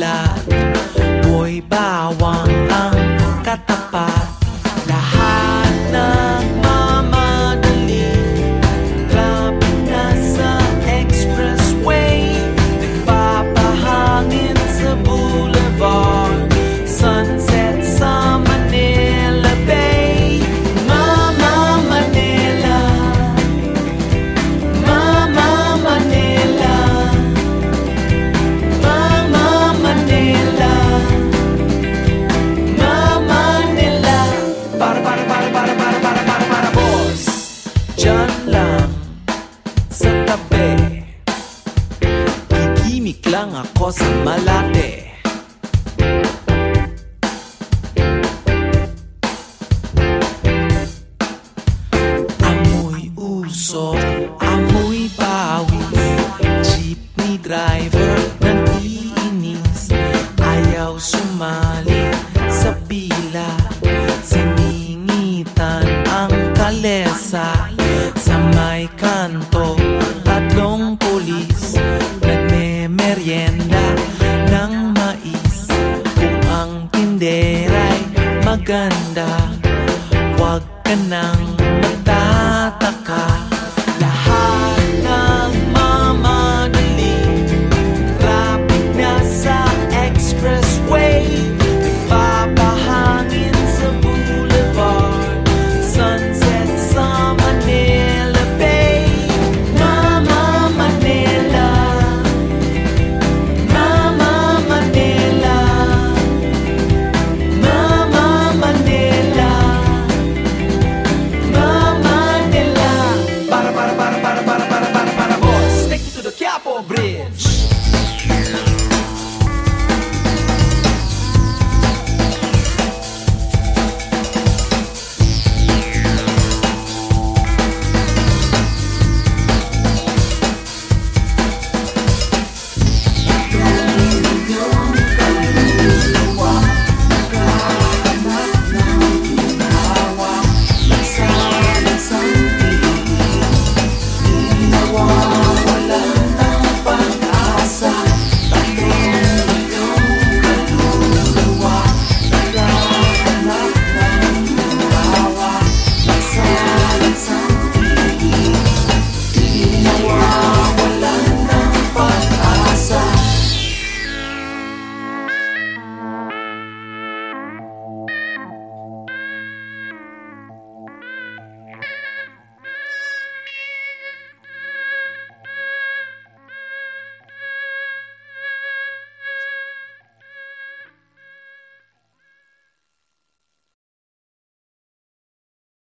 ulat Buhay bawang ang katapat. Tahimik lang ako sa Malate. Amoy usok, amoy pawis Jeepney driver nag-iinis Ayaw sumali. ganda. Huwag ka nang magtataka.